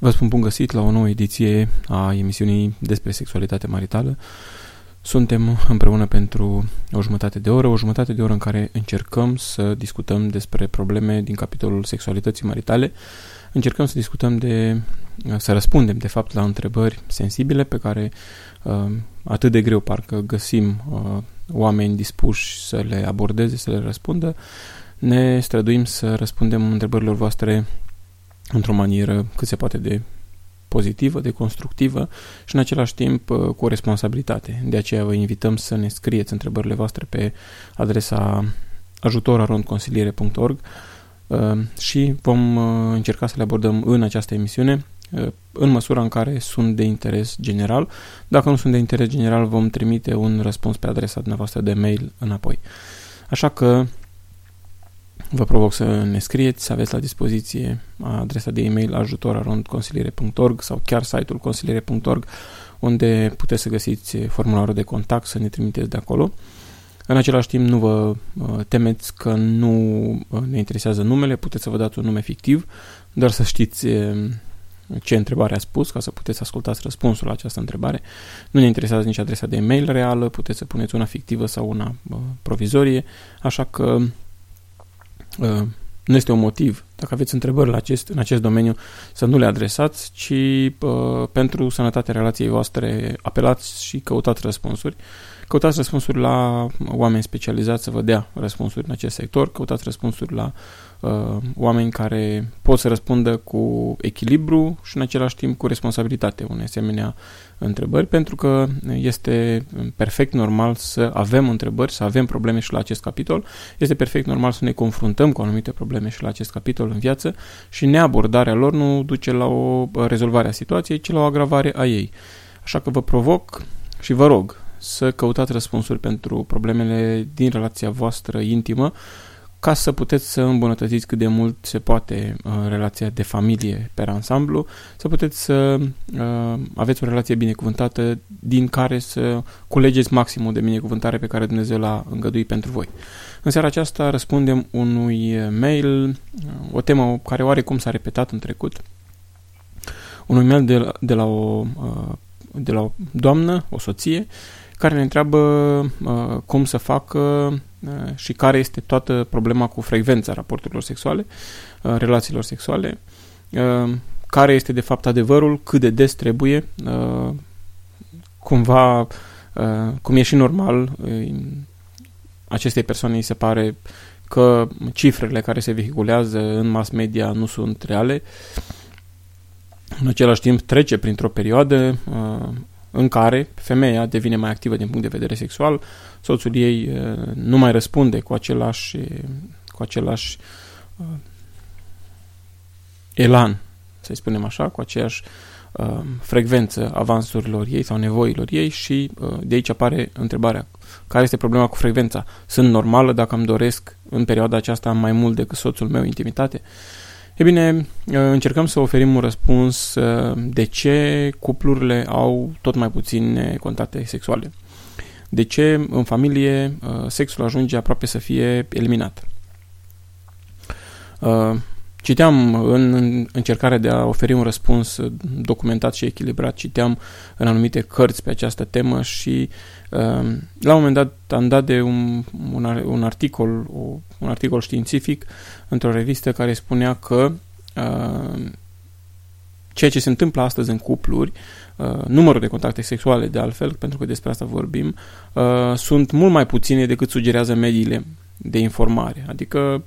Vă spun bun găsit la o nouă ediție a emisiunii despre sexualitate maritală. Suntem împreună pentru o jumătate de oră, o jumătate de oră în care încercăm să discutăm despre probleme din capitolul sexualității maritale. Încercăm să discutăm de, să răspundem de fapt la întrebări sensibile pe care uh, atât de greu parcă găsim uh, oameni dispuși să le abordeze, să le răspundă. Ne străduim să răspundem întrebărilor voastre într-o manieră cât se poate de pozitivă, de constructivă și în același timp uh, cu o responsabilitate. De aceea vă invităm să ne scrieți întrebările voastre pe adresa ajutorarondconsiliere.org uh, și vom uh, încerca să le abordăm în această emisiune în măsura în care sunt de interes general. Dacă nu sunt de interes general, vom trimite un răspuns pe adresa dumneavoastră de mail înapoi. Așa că Vă provoc să ne scrieți, să aveți la dispoziție adresa de e-mail ajutorarondconsiliere.org sau chiar site-ul consiliere.org unde puteți să găsiți formularul de contact, să ne trimiteți de acolo. În același timp, nu vă uh, temeți că nu uh, ne interesează numele, puteți să vă dați un nume fictiv, doar să știți uh, ce întrebare a spus, ca să puteți ascultați răspunsul la această întrebare. Nu ne interesează nici adresa de e-mail reală, puteți să puneți una fictivă sau una provizorie, așa că Uh, nu este un motiv, dacă aveți întrebări la acest, în acest domeniu, să nu le adresați, ci uh, pentru sănătatea relației voastre apelați și căutați răspunsuri. Căutați răspunsuri la oameni specializați să vă dea răspunsuri în acest sector, căutați răspunsuri la uh, oameni care pot să răspundă cu echilibru și în același timp cu responsabilitate unei asemenea întrebări, pentru că este perfect normal să avem întrebări, să avem probleme și la acest capitol. Este perfect normal să ne confruntăm cu anumite probleme și la acest capitol în viață și neabordarea lor nu duce la o rezolvare a situației, ci la o agravare a ei. Așa că vă provoc și vă rog să căutați răspunsuri pentru problemele din relația voastră intimă, ca să puteți să îmbunătățiți cât de mult se poate uh, relația de familie pe ansamblu, să puteți să uh, aveți o relație binecuvântată din care să culegeți maximul de binecuvântare pe care Dumnezeu l-a îngăduit pentru voi. În seara aceasta răspundem unui mail, uh, o temă care oarecum s-a repetat în trecut, unui mail de la, de la, o, uh, de la o doamnă, o soție, care ne întreabă uh, cum să facă uh, și care este toată problema cu frecvența raporturilor sexuale, uh, relațiilor sexuale, uh, care este de fapt adevărul, cât de des trebuie, uh, cumva, uh, cum e și normal, uh, acestei persoane îi se pare că cifrele care se vehiculează în mass media nu sunt reale. În același timp trece printr-o perioadă uh, în care femeia devine mai activă din punct de vedere sexual, soțul ei uh, nu mai răspunde cu același, cu același uh, elan, să spunem așa, cu aceeași uh, frecvență avansurilor ei sau nevoilor ei și uh, de aici apare întrebarea care este problema cu frecvența? Sunt normală dacă îmi doresc în perioada aceasta mai mult decât soțul meu intimitate? Uh, E bine, încercăm să oferim un răspuns uh, de ce cuplurile au tot mai puține contacte sexuale. De ce în familie uh, sexul ajunge aproape să fie eliminat. Uh, citeam în încercarea de a oferi un răspuns documentat și echilibrat, citeam în anumite cărți pe această temă și la un moment dat am dat de un, un, un articol, un articol științific într-o revistă care spunea că uh, ceea ce se întâmplă astăzi în cupluri, uh, numărul de contacte sexuale de altfel, pentru că despre asta vorbim, uh, sunt mult mai puține decât sugerează mediile de informare. Adică um,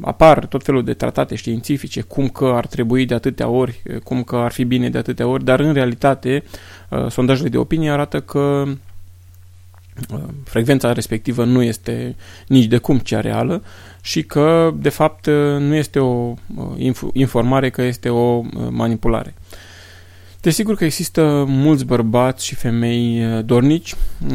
apar tot felul de tratate științifice, cum că ar trebui de atâtea ori, cum că ar fi bine de atâtea ori, dar în realitate sondajele de opinie arată că frecvența respectivă nu este nici de cum cea reală și că, de fapt, nu este o informare, că este o manipulare. Desigur că există mulți bărbați și femei dornici,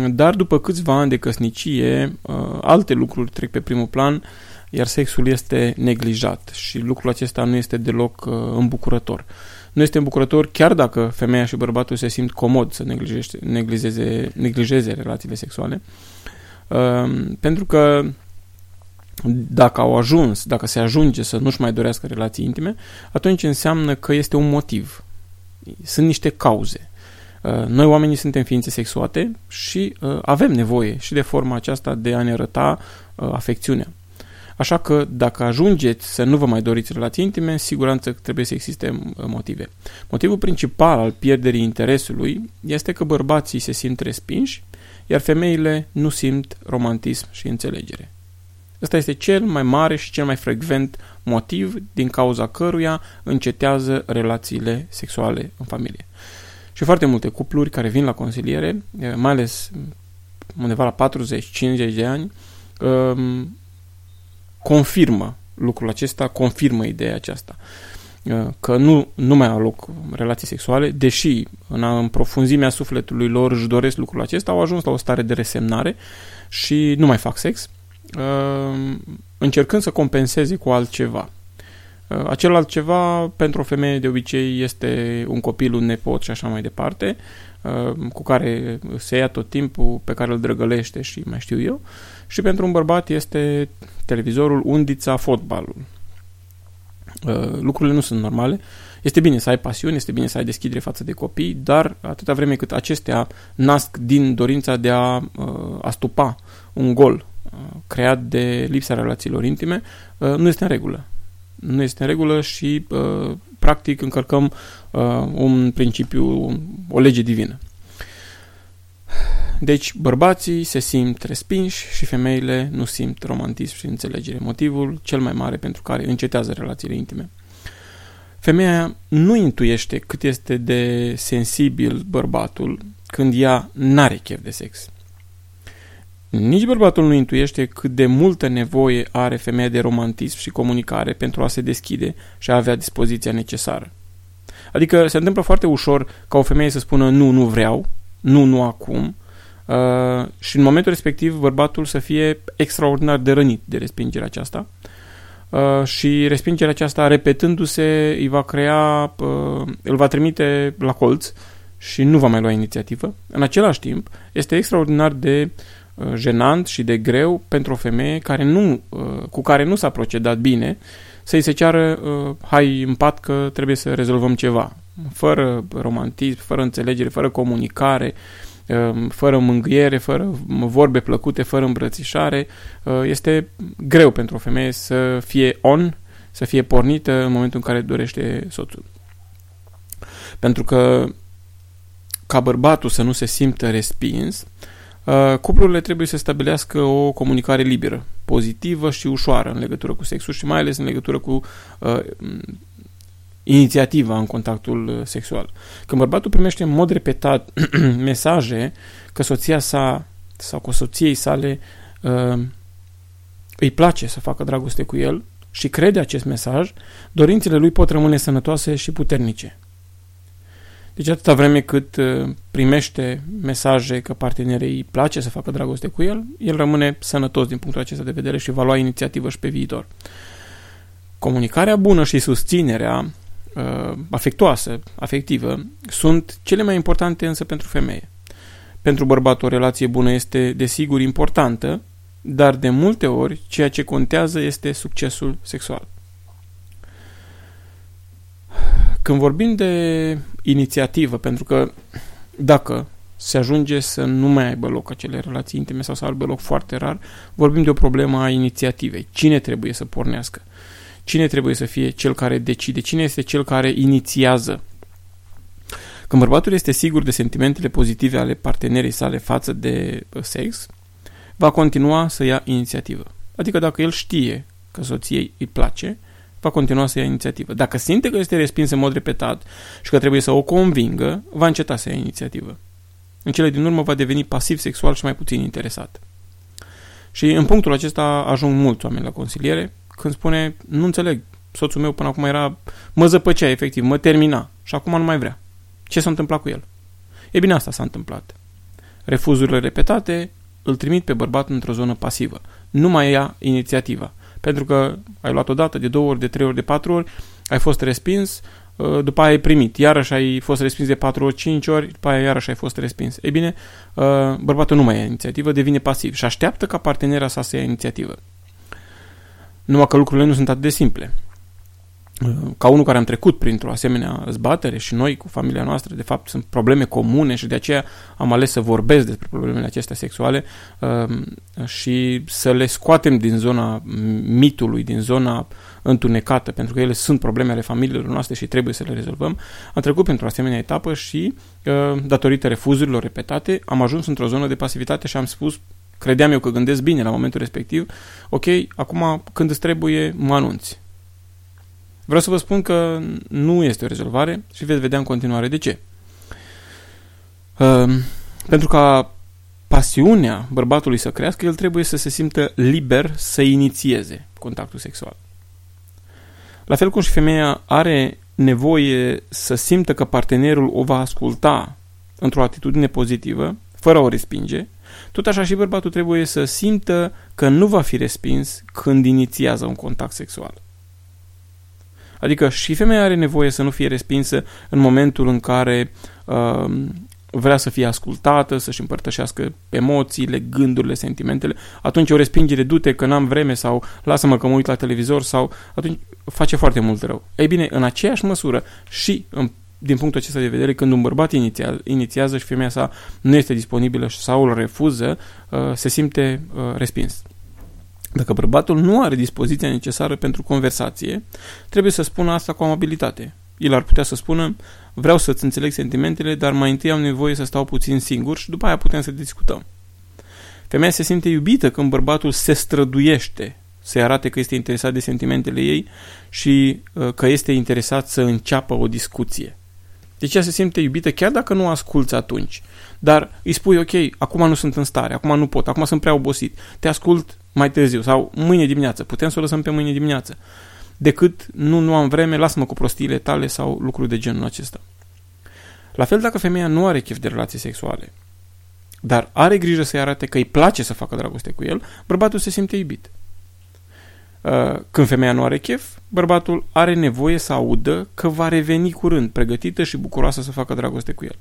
dar după câțiva ani de căsnicie, alte lucruri trec pe primul plan, iar sexul este neglijat și lucrul acesta nu este deloc îmbucurător nu este îmbucurător chiar dacă femeia și bărbatul se simt comod să neglijeze, neglijeze relațiile sexuale. Uh, pentru că dacă au ajuns, dacă se ajunge să nu-și mai dorească relații intime, atunci înseamnă că este un motiv. Sunt niște cauze. Uh, noi oamenii suntem ființe sexuate și uh, avem nevoie și de forma aceasta de a ne arăta uh, afecțiunea. Așa că dacă ajungeți să nu vă mai doriți relații intime, în siguranță trebuie să existe motive. Motivul principal al pierderii interesului este că bărbații se simt respinși, iar femeile nu simt romantism și înțelegere. Ăsta este cel mai mare și cel mai frecvent motiv din cauza căruia încetează relațiile sexuale în familie. Și foarte multe cupluri care vin la consiliere, mai ales undeva la 40-50 de ani, um, confirmă lucrul acesta, confirmă ideea aceasta că nu, nu mai au loc relații sexuale, deși în, în profunzimea sufletului lor își doresc lucrul acesta, au ajuns la o stare de resemnare și nu mai fac sex, încercând să compenseze cu altceva. Uh, acel altceva pentru o femeie de obicei este un copil, un nepot și așa mai departe, uh, cu care se ia tot timpul, pe care îl drăgălește și mai știu eu. Și pentru un bărbat este televizorul, undița, fotbalul. Uh, lucrurile nu sunt normale. Este bine să ai pasiune, este bine să ai deschidere față de copii, dar atâta vreme cât acestea nasc din dorința de a astupa un gol creat de lipsa relațiilor intime, nu este în regulă nu este în regulă și uh, practic încărcăm uh, un principiu, o lege divină. Deci bărbații se simt respinși și femeile nu simt romantism și înțelegere. Motivul cel mai mare pentru care încetează relațiile intime. Femeia nu intuiește cât este de sensibil bărbatul când ea n-are chef de sex. Nici bărbatul nu intuiește cât de multă nevoie are femeia de romantism și comunicare pentru a se deschide și a avea dispoziția necesară. Adică se întâmplă foarte ușor ca o femeie să spună nu, nu vreau, nu, nu acum, uh, și în momentul respectiv bărbatul să fie extraordinar de rănit de respingerea aceasta uh, și respingerea aceasta repetându-se îi va crea, uh, îl va trimite la colț și nu va mai lua inițiativă. În același timp, este extraordinar de uh, Uh, jenant și de greu pentru o femeie care nu, uh, cu care nu s-a procedat bine să-i se ceară uh, hai în pat că trebuie să rezolvăm ceva. Fără romantism, fără înțelegere, fără comunicare, fără mângâiere, fără vorbe plăcute, fără îmbrățișare, este greu pentru o femeie să fie on, să fie pornită în momentul în care dorește soțul. Pentru că ca bărbatul să nu se simtă respins, Uh, cuplurile trebuie să stabilească o comunicare liberă, pozitivă și ușoară în legătură cu sexul și mai ales în legătură cu uh, inițiativa în contactul uh, sexual. Când bărbatul primește în mod repetat mesaje că soția sa sau cu soției sale uh, îi place să facă dragoste cu el și crede acest mesaj, dorințele lui pot rămâne sănătoase și puternice. Deci atâta vreme cât uh, primește mesaje că partenerei îi place să facă dragoste cu el, el rămâne sănătos din punctul acesta de vedere și va lua inițiativă și pe viitor. Comunicarea bună și susținerea uh, afectuoasă, afectivă, sunt cele mai importante însă pentru femeie. Pentru bărbat o relație bună este desigur importantă, dar de multe ori ceea ce contează este succesul sexual. Când vorbim de inițiativă, pentru că dacă se ajunge să nu mai aibă loc acele relații intime sau să aibă loc foarte rar, vorbim de o problemă a inițiativei. Cine trebuie să pornească? Cine trebuie să fie cel care decide? Cine este cel care inițiază? Când bărbatul este sigur de sentimentele pozitive ale partenerii sale față de sex, va continua să ia inițiativă. Adică dacă el știe că soției îi place, va continua să ia inițiativă. Dacă simte că este respins în mod repetat și că trebuie să o convingă, va înceta să ia inițiativă. În cele din urmă va deveni pasiv sexual și mai puțin interesat. Și în punctul acesta ajung mulți oameni la consiliere când spune, nu înțeleg, soțul meu până acum era, mă zăpăcea efectiv, mă termina și acum nu mai vrea. Ce s-a întâmplat cu el? E bine, asta s-a întâmplat. Refuzurile repetate îl trimit pe bărbat într-o zonă pasivă. Nu mai ia inițiativa pentru că ai luat o dată, de două ori, de trei ori, de patru ori, ai fost respins, uh, după aia ai primit, iarăși ai fost respins de patru ori, cinci ori, după aia iarăși ai fost respins. Ei bine, uh, bărbatul nu mai ia inițiativă, devine pasiv și așteaptă ca partenera sa să ia inițiativă. Numai că lucrurile nu sunt atât de simple. Ca unul care am trecut printr-o asemenea zbatere și noi cu familia noastră, de fapt, sunt probleme comune și de aceea am ales să vorbesc despre problemele acestea sexuale um, și să le scoatem din zona mitului, din zona întunecată, pentru că ele sunt probleme ale familiilor noastre și trebuie să le rezolvăm. Am trecut printr-o asemenea etapă și, uh, datorită refuzurilor repetate, am ajuns într-o zonă de pasivitate și am spus credeam eu că gândesc bine la momentul respectiv, ok, acum când îți trebuie, mă anunți. Vreau să vă spun că nu este o rezolvare și veți vedea în continuare de ce. Uh, pentru ca pasiunea bărbatului să crească, el trebuie să se simtă liber să inițieze contactul sexual. La fel cum și femeia are nevoie să simtă că partenerul o va asculta într-o atitudine pozitivă, fără a o respinge, tot așa și bărbatul trebuie să simtă că nu va fi respins când inițiază un contact sexual. Adică și femeia are nevoie să nu fie respinsă în momentul în care uh, vrea să fie ascultată, să-și împărtășească emoțiile, gândurile, sentimentele. Atunci o respingere, du-te că n-am vreme sau lasă-mă că mă uit la televizor sau atunci face foarte mult rău. Ei bine, în aceeași măsură și în din punctul acesta de vedere, când un bărbat iniția, inițiază și femeia sa nu este disponibilă sau îl refuză, uh, se simte uh, respins. Dacă bărbatul nu are dispoziția necesară pentru conversație, trebuie să spună asta cu amabilitate. El ar putea să spună, vreau să-ți înțeleg sentimentele, dar mai întâi am nevoie să stau puțin singur și după aia putem să discutăm. Femeia se simte iubită când bărbatul se străduiește să-i arate că este interesat de sentimentele ei și uh, că este interesat să înceapă o discuție. Deci ea se simte iubită chiar dacă nu asculți atunci. Dar îi spui, ok, acum nu sunt în stare, acum nu pot, acum sunt prea obosit. Te ascult mai târziu sau mâine dimineață. Putem să o lăsăm pe mâine dimineață. Decât nu, nu am vreme, lasă-mă cu prostiile tale sau lucruri de genul acesta. La fel dacă femeia nu are chef de relații sexuale, dar are grijă să-i arate că îi place să facă dragoste cu el, bărbatul se simte iubit. Uh, când femeia nu are chef, bărbatul are nevoie să audă că va reveni curând, pregătită și bucuroasă să facă dragoste cu el.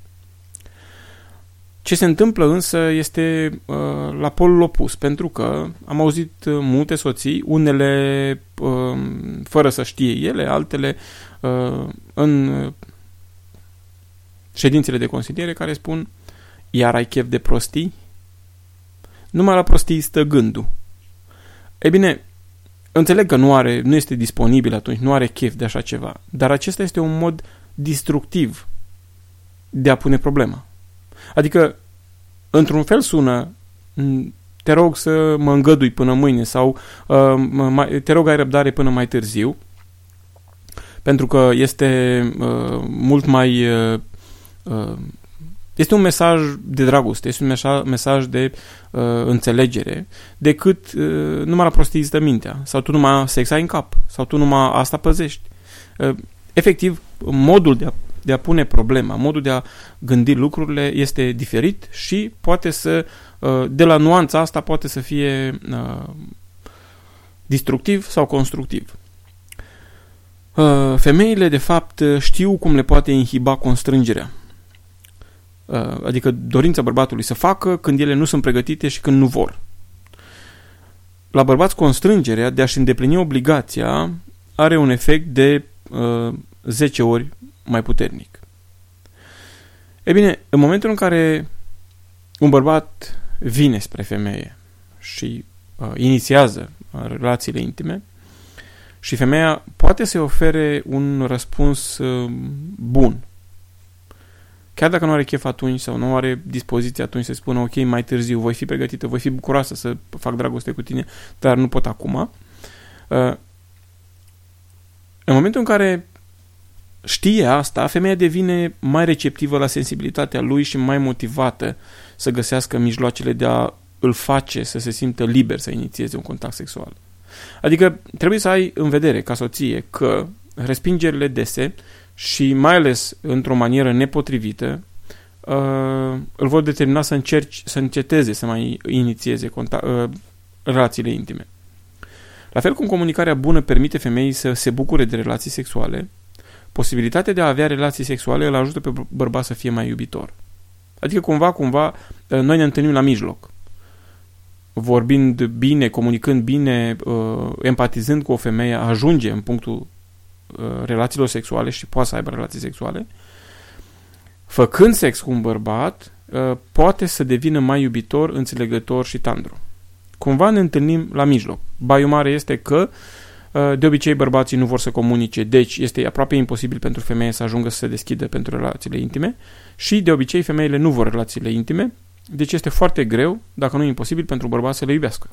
Ce se întâmplă însă este uh, la polul opus, pentru că am auzit uh, multe soții, unele uh, fără să știe ele, altele uh, în ședințele de consiliere care spun iar ai chef de prostii? Numai la prostii stă gândul. E bine, înțeleg că nu, are, nu este disponibil atunci, nu are chef de așa ceva, dar acesta este un mod destructiv de a pune problema. Adică, într-un fel sună, te rog să mă îngădui până mâine sau uh, te rog ai răbdare până mai târziu, pentru că este uh, mult mai... Uh, uh, este un mesaj de dragoste, este un mesaj, mesaj de uh, înțelegere, decât uh, numai la prostii stă mintea, sau tu numai sex ai în cap, sau tu numai asta păzești. Uh, efectiv, modul de a de a pune problema, modul de a gândi lucrurile este diferit și poate să, uh, de la nuanța asta, poate să fie uh, destructiv sau constructiv. Uh, femeile, de fapt, știu cum le poate inhiba constrângerea. Adică dorința bărbatului să facă când ele nu sunt pregătite și când nu vor. La bărbați, constrângerea de a-și îndeplini obligația are un efect de uh, 10 ori mai puternic. E bine, în momentul în care un bărbat vine spre femeie și uh, inițiază uh, relațiile intime și femeia poate să-i ofere un răspuns uh, bun. Chiar dacă nu are chef atunci sau nu are dispoziție atunci să spună ok, mai târziu voi fi pregătită, voi fi bucuroasă să fac dragoste cu tine, dar nu pot acum. Uh, în momentul în care știe asta, femeia devine mai receptivă la sensibilitatea lui și mai motivată să găsească mijloacele de a îl face să se simtă liber să inițieze un contact sexual. Adică trebuie să ai în vedere ca soție că respingerile dese și mai ales într-o manieră nepotrivită uh, îl vor determina să încerci să înceteze să mai inițieze contact, uh, relațiile intime. La fel cum comunicarea bună permite femeii să se bucure de relații sexuale, posibilitatea de a avea relații sexuale îl ajută pe bărbat să fie mai iubitor. Adică cumva, cumva, ă, noi ne întâlnim la mijloc. vorbind bine, comunicând bine, uh, empatizând cu o femeie, ajunge în punctul uh, relațiilor sexuale și poate să aibă relații sexuale, făcând sex cu un bărbat, uh, poate să devină mai iubitor, înțelegător și tandru. Cumva ne întâlnim la mijloc. Baiul mare este că uh, de obicei bărbații nu vor să comunice, deci este aproape imposibil pentru femeie să ajungă să se deschidă pentru relațiile intime și de obicei femeile nu vor relațiile intime, deci este foarte greu, dacă nu imposibil, pentru bărbați să le iubească.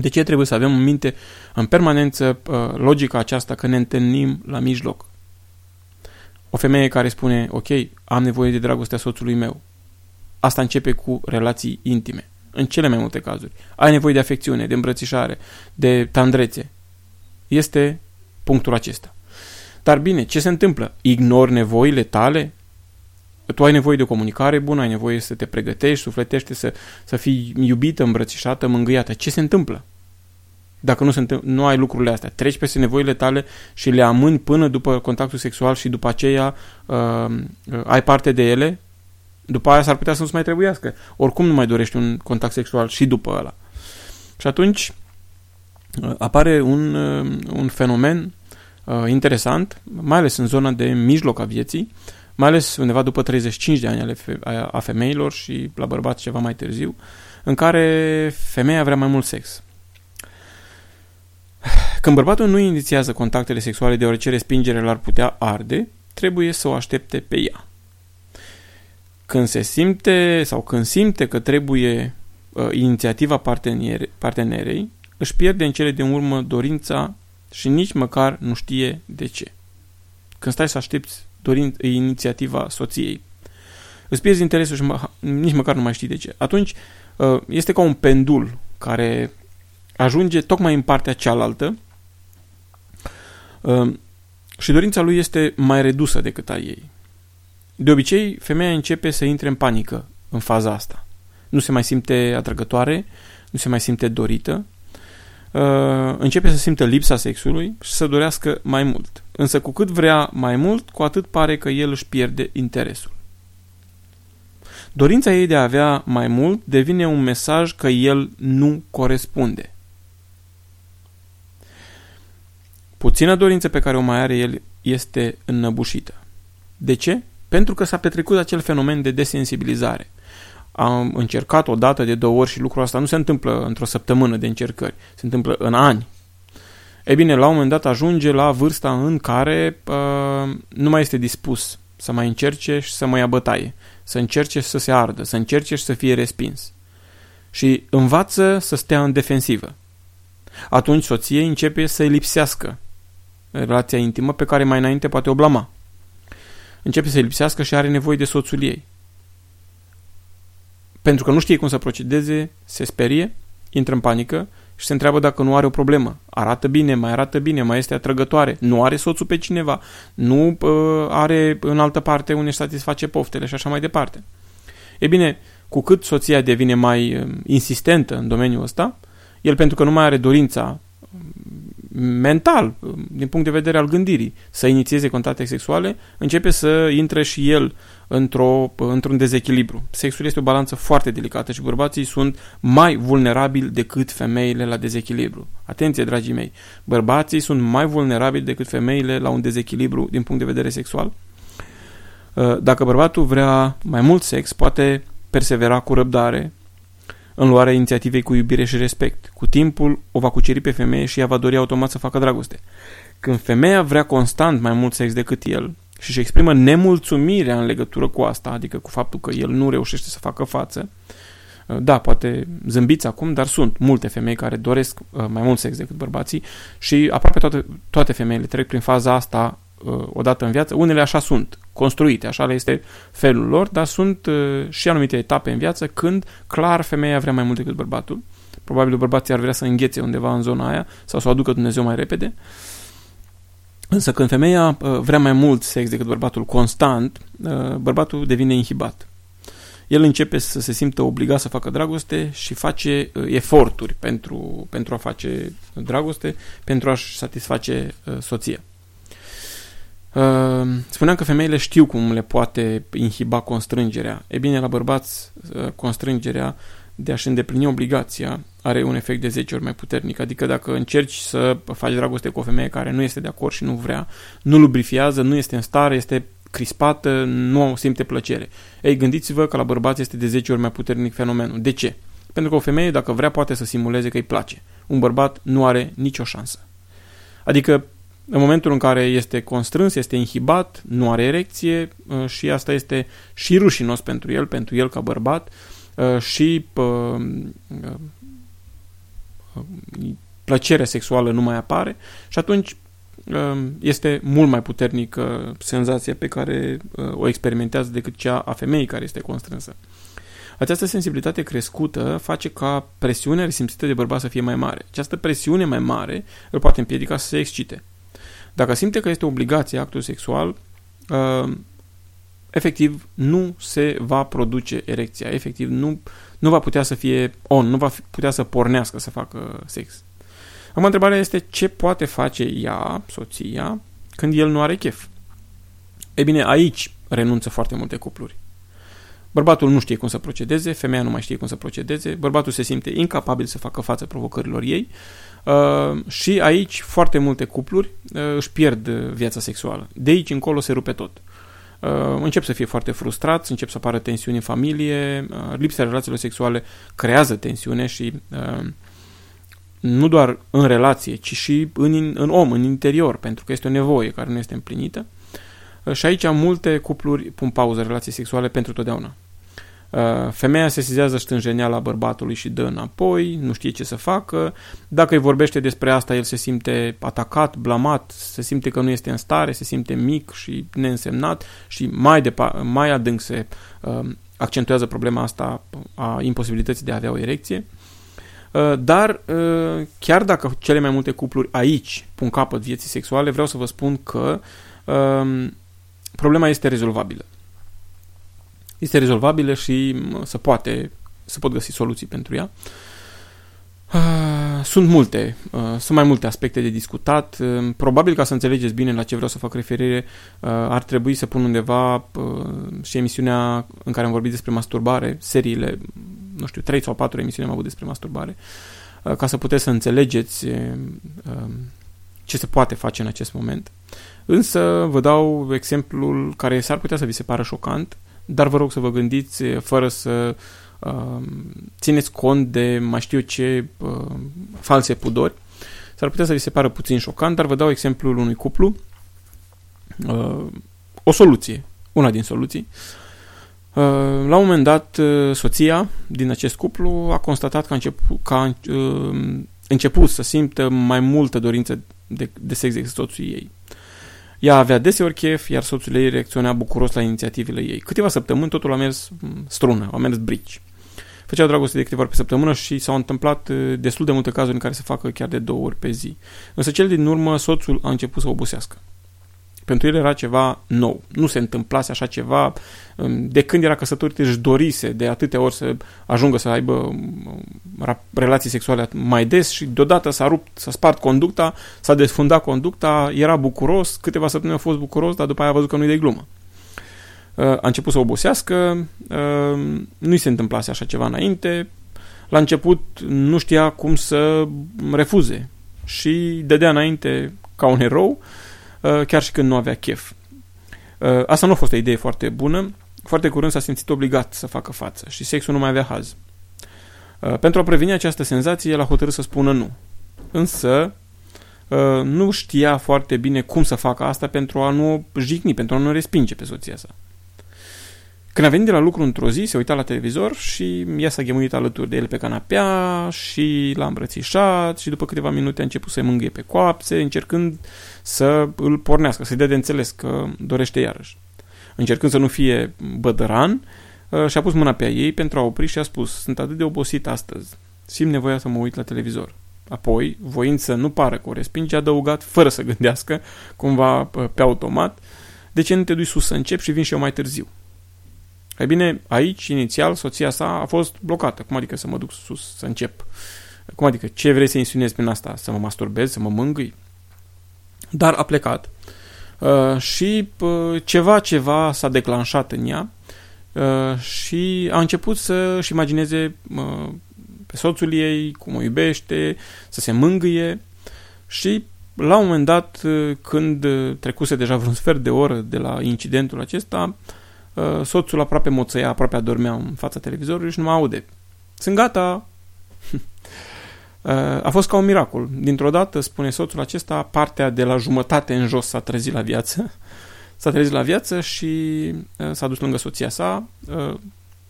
De ce trebuie să avem în minte în permanență uh, logica aceasta că ne întâlnim la mijloc? O femeie care spune, ok, am nevoie de dragostea soțului meu. Asta începe cu relații intime, în cele mai multe cazuri. Ai nevoie de afecțiune, de îmbrățișare, de tandrețe. Este punctul acesta. Dar bine, ce se întâmplă? Ignori nevoile tale? Tu ai nevoie de o comunicare bună, ai nevoie să te pregătești, sufletește, să, să fii iubită, îmbrățișată, mângâiată. Ce se întâmplă? Dacă nu, se întâmplă, nu ai lucrurile astea, treci peste nevoile tale și le amâni până după contactul sexual și după aceea uh, uh, ai parte de ele, după aia s-ar putea să nu-ți mai trebuiască. Oricum nu mai dorești un contact sexual și după ăla. Și atunci uh, apare un, uh, un fenomen uh, interesant, mai ales în zona de mijloc a vieții, mai ales undeva după 35 de ani ale fe- a femeilor și la bărbați ceva mai târziu, în care femeia vrea mai mult sex. Când bărbatul nu inițiază contactele sexuale deoarece respingerea l-ar putea arde, trebuie să o aștepte pe ea. Când se simte sau când simte că trebuie uh, inițiativa partenere, partenerei, își pierde în cele din urmă dorința și nici măcar nu știe de ce. Când stai să aștepți dorin, inițiativa soției, îți pierzi interesul și mă, nici măcar nu mai știi de ce. Atunci uh, este ca un pendul care ajunge tocmai în partea cealaltă uh, și dorința lui este mai redusă decât a ei. De obicei, femeia începe să intre în panică în faza asta. Nu se mai simte atrăgătoare, nu se mai simte dorită, uh, începe să simtă lipsa sexului și să dorească mai mult. Însă cu cât vrea mai mult, cu atât pare că el își pierde interesul. Dorința ei de a avea mai mult devine un mesaj că el nu corespunde. Puțină dorință pe care o mai are el este înnăbușită. De ce? Pentru că s-a petrecut acel fenomen de desensibilizare. Am încercat o dată de două ori și lucrul ăsta nu se întâmplă într-o săptămână de încercări, se întâmplă în ani. E bine, la un moment dat ajunge la vârsta în care uh, nu mai este dispus să mai încerce și să mai ia bătaie, să încerce și să se ardă, să încerce și să fie respins. Și învață să stea în defensivă. Atunci soției începe să-i lipsească relația intimă pe care mai înainte poate o blama. Începe să-i lipsească și are nevoie de soțul ei. Pentru că nu știe cum să procedeze, se sperie, intră în panică și se întreabă dacă nu are o problemă. Arată bine, mai arată bine, mai este atrăgătoare, nu are soțul pe cineva, nu uh, are în altă parte unde își satisface poftele și așa mai departe. E bine, cu cât soția devine mai uh, insistentă în domeniul ăsta, el pentru că nu mai are dorința mental, din punct de vedere al gândirii, să inițieze contacte sexuale, începe să intre și el într-o, într-un dezechilibru. Sexul este o balanță foarte delicată și bărbații sunt mai vulnerabili decât femeile la dezechilibru. Atenție, dragii mei, bărbații sunt mai vulnerabili decât femeile la un dezechilibru din punct de vedere sexual. Dacă bărbatul vrea mai mult sex, poate persevera cu răbdare, în luarea inițiativei cu iubire și respect. Cu timpul o va cuceri pe femeie și ea va dori automat să facă dragoste. Când femeia vrea constant mai mult sex decât el și își exprimă nemulțumirea în legătură cu asta, adică cu faptul că el nu reușește să facă față, da, poate zâmbiți acum, dar sunt multe femei care doresc uh, mai mult sex decât bărbații și aproape toate, toate femeile trec prin faza asta uh, odată în viață. Unele așa sunt, construite, așa le este felul lor, dar sunt uh, și anumite etape în viață când clar femeia vrea mai mult decât bărbatul. Probabil bărbații ar vrea să înghețe undeva în zona aia sau să o aducă Dumnezeu mai repede. Însă când femeia uh, vrea mai mult sex decât bărbatul constant, uh, bărbatul devine inhibat. El începe să se simtă obligat să facă dragoste și face uh, eforturi pentru, pentru a face dragoste, pentru a-și satisface uh, soția. Uh, spuneam că femeile știu cum le poate inhiba constrângerea. E bine, la bărbați, uh, constrângerea de a-și îndeplini obligația are un efect de 10 ori mai puternic. Adică dacă încerci să faci dragoste cu o femeie care nu este de acord și nu vrea, nu lubrifiază, nu este în stare, este crispată, nu simte plăcere. Ei, gândiți-vă că la bărbați este de 10 ori mai puternic fenomenul. De ce? Pentru că o femeie, dacă vrea, poate să simuleze că îi place. Un bărbat nu are nicio șansă. Adică, în momentul în care este constrâns, este inhibat, nu are erecție uh, și asta este și rușinos pentru el, pentru el ca bărbat, uh, și uh, plăcerea sexuală nu mai apare și atunci este mult mai puternică senzația pe care o experimentează decât cea a femeii care este constrânsă. Această sensibilitate crescută face ca presiunea resimțită de bărbat să fie mai mare. Această presiune mai mare îl poate împiedica să se excite. Dacă simte că este o obligație actul sexual, uh, efectiv nu se va produce erecția, efectiv nu, nu va putea să fie on, nu va putea să pornească să facă sex. Acum întrebarea este ce poate face ea, soția, când el nu are chef. Ei bine, aici renunță foarte multe cupluri. Bărbatul nu știe cum să procedeze, femeia nu mai știe cum să procedeze, bărbatul se simte incapabil să facă față provocărilor ei uh, și aici foarte multe cupluri uh, își pierd viața sexuală. De aici încolo se rupe tot. Uh, încep să fie foarte frustrați, încep să apară tensiuni în familie, uh, lipsa relațiilor sexuale creează tensiune și uh, nu doar în relație, ci și în, în om, în interior, pentru că este o nevoie care nu este împlinită. Uh, și aici multe cupluri pun pauză relații sexuale pentru totdeauna. Uh, femeia se sizează stânjeneala bărbatului și dă înapoi, nu știe ce să facă. Dacă îi vorbește despre asta, el se simte atacat, blamat, se simte că nu este în stare, se simte mic și neînsemnat și mai, depa- mai adânc se uh, accentuează problema asta a imposibilității de a avea o erecție. Uh, dar uh, chiar dacă cele mai multe cupluri aici pun capăt vieții sexuale, vreau să vă spun că uh, problema este rezolvabilă este rezolvabilă și se poate, se pot găsi soluții pentru ea. Ah, sunt multe, ah, sunt mai multe aspecte de discutat. Ah, probabil ca să înțelegeți bine la ce vreau să fac referire, ar trebui să pun undeva și emisiunea în care am vorbit despre masturbare, seriile, nu știu, 3 sau 4 emisiuni am avut despre masturbare, ca să puteți să înțelegeți ce se poate face în acest moment. Însă vă dau exemplul care s-ar putea să vi se pară șocant, dar vă rog să vă gândiți fără să uh, țineți cont de mai știu ce uh, false pudori. S-ar putea să vi se pară puțin șocant, dar vă dau exemplul unui cuplu. Uh, o soluție, una din soluții. Uh, la un moment dat, uh, soția din acest cuplu a constatat că a început, că a, uh, început să simtă mai multă dorință de, de sex decât soțul ei. Ea avea deseori chef, iar soțul ei reacționa bucuros la inițiativele ei. Câteva săptămâni totul a mers mm, strună, a mers brici. Făceau dragoste de câteva ori pe săptămână și s-au întâmplat uh, destul de multe cazuri în care se facă chiar de două ori pe zi. Însă cel din urmă, soțul a început să obosească. Pentru el era ceva nou. Nu se întâmplase așa ceva. Um, de când era căsătorit își dorise de atâtea ori să ajungă să aibă um, relații sexuale mai des și deodată s-a rupt, s-a spart conducta, s-a desfundat conducta, era bucuros, câteva săptămâni a fost bucuros, dar după aia a văzut că nu-i de glumă. Uh, a început să obosească, uh, nu-i se întâmplase așa ceva înainte, la început nu știa cum să refuze și dădea înainte ca un erou, Uh, chiar și când nu avea chef. Uh, asta nu a fost o idee foarte bună. Foarte curând s-a simțit obligat să facă față și sexul nu mai avea haz. Uh, pentru a preveni această senzație, el a hotărât să spună nu. Însă, nu știa foarte bine cum să facă asta pentru a nu o jigni, pentru a nu o respinge pe soția sa. Când a venit de la lucru într-o zi, se uita la televizor și ea s-a ghemuit alături de el pe canapea și l-a îmbrățișat și după câteva minute a început să-i mângâie pe coapse, încercând să îl pornească, să-i dea de înțeles că dorește iarăși. Încercând să nu fie bădăran, uh, și-a pus mâna pe ei pentru a opri și a spus Sunt atât de obosit astăzi, simt nevoia să mă uit la televizor. Apoi, voind să nu pară că o respinge, a adăugat, fără să gândească, cumva uh, pe automat, de ce nu te duci sus să încep și vin și eu mai târziu? Ei bine, aici, inițial, soția sa a fost blocată. Cum adică să mă duc sus, să încep? Cum adică, ce vrei să insinuezi prin asta? Să mă masturbez, să mă mângâi? Dar a plecat. Uh, și uh, ceva, ceva s-a declanșat în ea uh, și a început să-și imagineze uh, pe soțul ei, cum o iubește, să se mângâie și la un moment dat, uh, când trecuse deja vreun sfert de oră de la incidentul acesta, soțul aproape moțăia, aproape adormea în fața televizorului și nu mă aude. Sunt gata! A fost ca un miracol. Dintr-o dată, spune soțul acesta, partea de la jumătate în jos s-a trezit la viață. S-a trezit la viață și s-a dus lângă soția sa.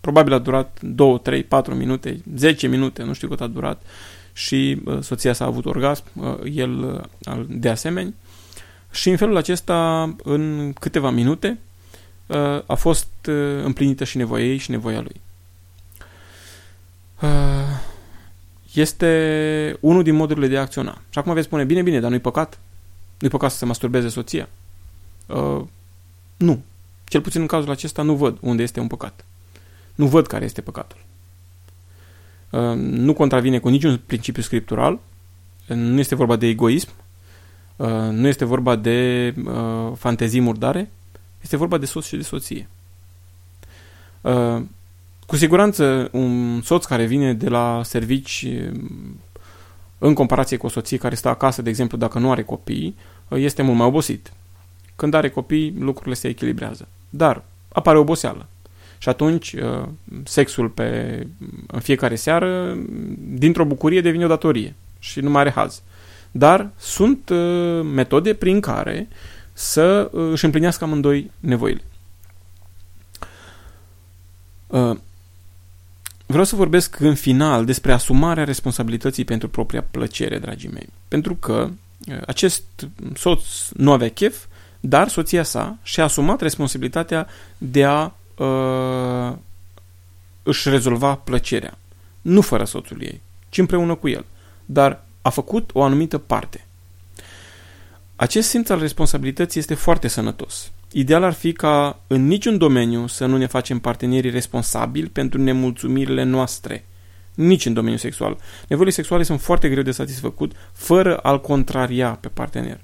Probabil a durat 2, 3, 4 minute, 10 minute, nu știu cât a durat. Și soția sa a avut orgasm, el de asemenea. Și în felul acesta, în câteva minute, a fost împlinită și nevoia ei și nevoia lui este unul din modurile de a acționa. Și acum veți spune, bine, bine, dar nu-i păcat? Nu-i păcat să se masturbeze soția? Uh, nu. Cel puțin în cazul acesta nu văd unde este un păcat. Nu văd care este păcatul. Uh, nu contravine cu niciun principiu scriptural, nu este vorba de egoism, uh, nu este vorba de uh, fantezii murdare, este vorba de soț și de soție. Uh, cu siguranță, un soț care vine de la servici în comparație cu o soție care stă acasă, de exemplu, dacă nu are copii, este mult mai obosit. Când are copii, lucrurile se echilibrează. Dar apare oboseală. Și atunci sexul pe, în fiecare seară, dintr-o bucurie, devine o datorie și nu mai are haz. Dar sunt metode prin care să își împlinească amândoi nevoile. Vreau să vorbesc în final despre asumarea responsabilității pentru propria plăcere, dragii mei. Pentru că acest soț nu avea chef, dar soția sa și-a asumat responsabilitatea de a uh, își rezolva plăcerea. Nu fără soțul ei, ci împreună cu el. Dar a făcut o anumită parte. Acest simț al responsabilității este foarte sănătos. Ideal ar fi ca în niciun domeniu să nu ne facem partenerii responsabili pentru nemulțumirile noastre. Nici în domeniul sexual. Nevoile sexuale sunt foarte greu de satisfăcut fără a-l contraria pe partener.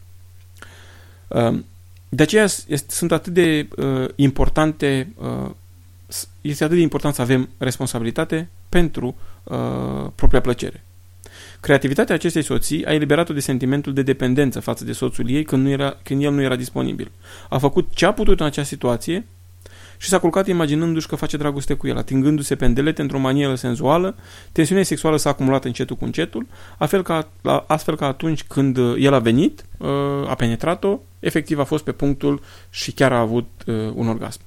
Um, de aceea sunt atât de uh, importante, uh, este atât de important să avem responsabilitate pentru uh, propria plăcere. Creativitatea acestei soții a eliberat-o de sentimentul de dependență față de soțul ei când, nu era, când el nu era disponibil. A făcut ce a putut în această situație și s-a culcat imaginându-și că face dragoste cu el, atingându-se pendelete într-o manieră senzuală, tensiunea sexuală s-a acumulat încetul cu încetul, astfel că, astfel că atunci când el a venit, uh, a penetrat-o, efectiv a fost pe punctul și chiar a avut uh, un orgasm.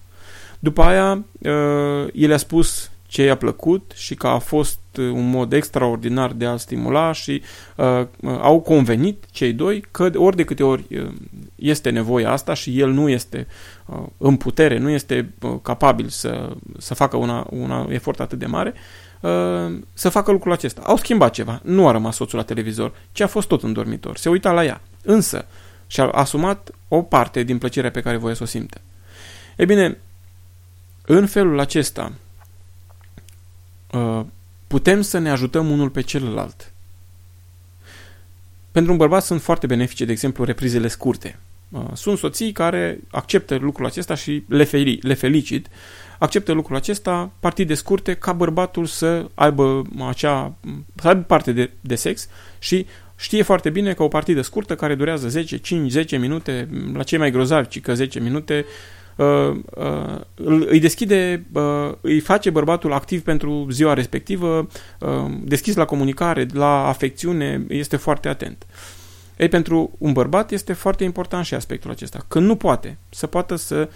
După aia, uh, el a spus ce i-a plăcut și că a fost uh, un mod extraordinar de a stimula și uh, uh, au convenit cei doi că ori de câte ori uh, este nevoia asta și el nu este uh, în putere, nu este uh, capabil să, să facă una, un efort atât de mare, uh, să facă lucrul acesta. Au schimbat ceva. Nu a rămas soțul la televizor, ci a fost tot în dormitor. Se uita la ea. Însă și-a asumat o parte din plăcerea pe care voia să o simte. E bine, în felul acesta, Uh, putem să ne ajutăm unul pe celălalt. Pentru un bărbat sunt foarte benefice, de exemplu, reprizele scurte. Uh, sunt soții care acceptă lucrul acesta și le, feli, le felicit. Acceptă lucrul acesta, partide scurte, ca bărbatul să aibă acea, să aibă parte de, de sex și știe foarte bine că o partidă scurtă care durează 10, 5, 10 minute, la cei mai grozavi, ci că 10 minute, Uh, uh, îi deschide, uh, îi face bărbatul activ pentru ziua respectivă, deschis la comunicare, la afecțiune, este foarte atent. Ei, pentru un bărbat este foarte important și aspectul acesta, că nu poate, să poată să,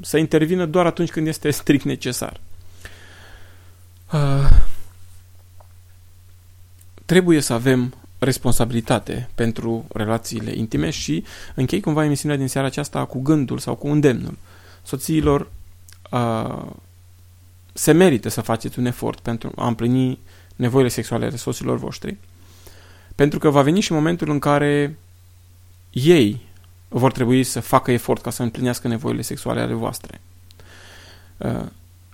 să intervină doar atunci când este strict necesar. Trebuie să avem responsabilitate pentru relațiile intime și închei cumva emisiunea din seara aceasta cu gândul sau cu îndemnul. Soțiilor, uh, se merită să faceți un efort pentru a împlini nevoile sexuale ale soților voștri, pentru că va veni și momentul în care ei vor trebui să facă efort ca să împlinească nevoile sexuale ale voastre. Uh,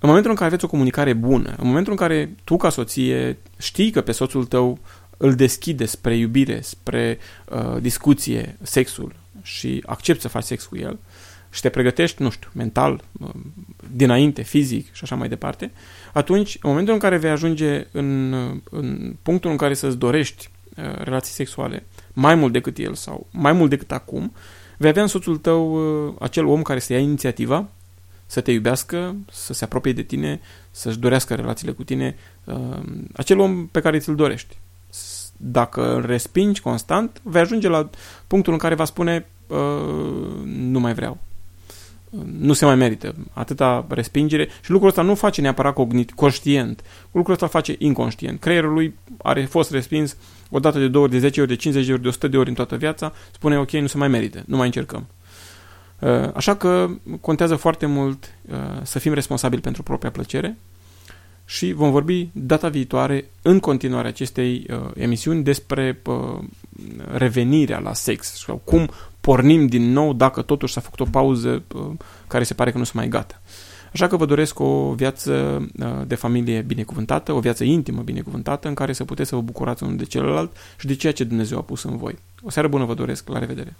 în momentul în care aveți o comunicare bună, în momentul în care tu ca soție știi că pe soțul tău îl deschide spre iubire, spre uh, discuție, sexul și accepti să faci sex cu el și te pregătești, nu știu, mental, dinainte, fizic și așa mai departe, atunci, în momentul în care vei ajunge în, în punctul în care să-ți dorești uh, relații sexuale mai mult decât el sau mai mult decât acum, vei avea în soțul tău uh, acel om care să ia inițiativa, să te iubească, să se apropie de tine, să-și dorească relațiile cu tine, uh, acel om pe care ți-l dorești. Dacă îl respingi constant, vei ajunge la punctul în care va spune nu mai vreau, nu se mai merită atâta respingere și lucrul ăsta nu face neapărat cognit, conștient, lucrul ăsta face inconștient. Creierul lui are fost respins o dată de două ori, de 10 ori, de 50 de ori, de 100 de ori în toată viața, spune ok, nu se mai merită, nu mai încercăm. Uh, așa că contează foarte mult uh, să fim responsabili pentru propria plăcere și vom vorbi data viitoare în continuare acestei uh, emisiuni despre revenirea la sex sau cum pornim din nou dacă totuși s-a făcut o pauză uh, care se pare că nu se mai gata. Așa că vă doresc o viață uh, de familie binecuvântată, o viață intimă binecuvântată, în care să puteți să vă bucurați unul de celălalt și de ceea ce Dumnezeu a pus în voi. O seară bună vă doresc, la revedere!